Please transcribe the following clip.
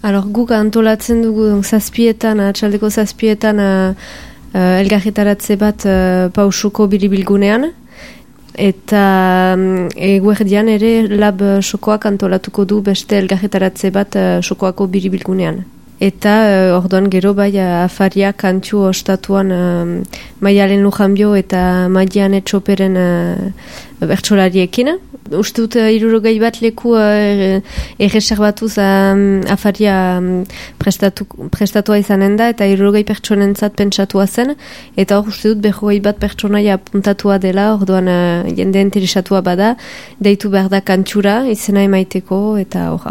Alor, guk antolatzen dugu zazpietan, atxaldeko zazpietan uh, elgarretaratze bat uh, pausuko biribilgunean. Eta um, eguerdian ere lab sokoak antolatuko du beste elgarretaratze bat uh, sokoako biribilgunean. Eta uh, orduan gero bai afaria kantxu ostatuan uh, maialen lujanbio eta maian etxoperen uh, bertsolariekin uste dut uh, irurogei bat leku uh, erreserbatuz um, afaria um, prestatu, prestatua izanen da eta irurogei pertsonen zat pentsatua zen eta hor uste dut behogei bat pertsonaia puntatua dela orduan uh, jende interesatua bada deitu behar da kantxura izena emaiteko eta horra.